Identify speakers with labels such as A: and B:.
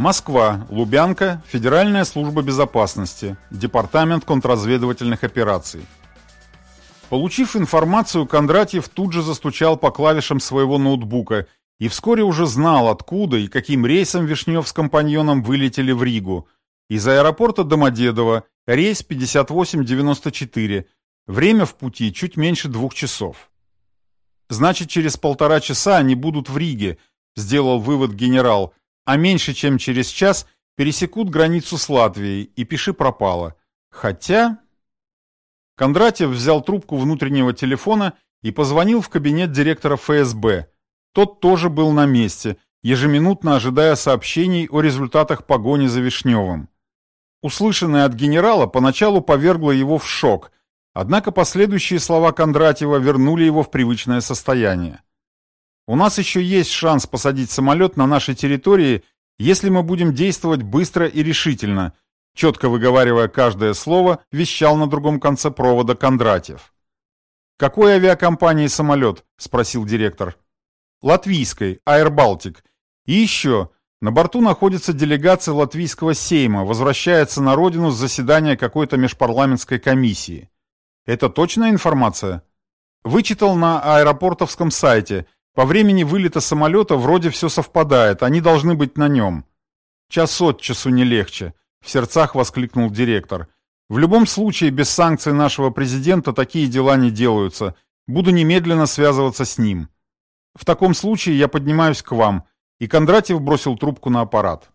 A: Москва, Лубянка, Федеральная служба безопасности, Департамент контрразведывательных операций. Получив информацию, Кондратьев тут же застучал по клавишам своего ноутбука и вскоре уже знал, откуда и каким рейсом Вишнев с компаньоном вылетели в Ригу. Из аэропорта Домодедово, рейс 5894, время в пути чуть меньше двух часов. Значит, через полтора часа они будут в Риге, сделал вывод генерал, а меньше чем через час пересекут границу с Латвией, и пиши пропало. Хотя... Кондратьев взял трубку внутреннего телефона и позвонил в кабинет директора ФСБ. Тот тоже был на месте, ежеминутно ожидая сообщений о результатах погони за Вишневым. Услышанное от генерала поначалу повергло его в шок, однако последующие слова Кондратьева вернули его в привычное состояние. У нас еще есть шанс посадить самолет на нашей территории, если мы будем действовать быстро и решительно, четко выговаривая каждое слово, вещал на другом конце провода Кондратьев. «Какой авиакомпании самолет?» – спросил директор. «Латвийской, Baltic. И еще, на борту находится делегация латвийского сейма, возвращается на родину с заседания какой-то межпарламентской комиссии. Это точная информация?» Вычитал на аэропортовском сайте – по времени вылета самолета вроде все совпадает, они должны быть на нем. Час от часу не легче, в сердцах воскликнул директор. В любом случае, без санкций нашего президента такие дела не делаются. Буду немедленно связываться с ним. В таком случае я поднимаюсь к вам. И Кондратьев бросил трубку на аппарат.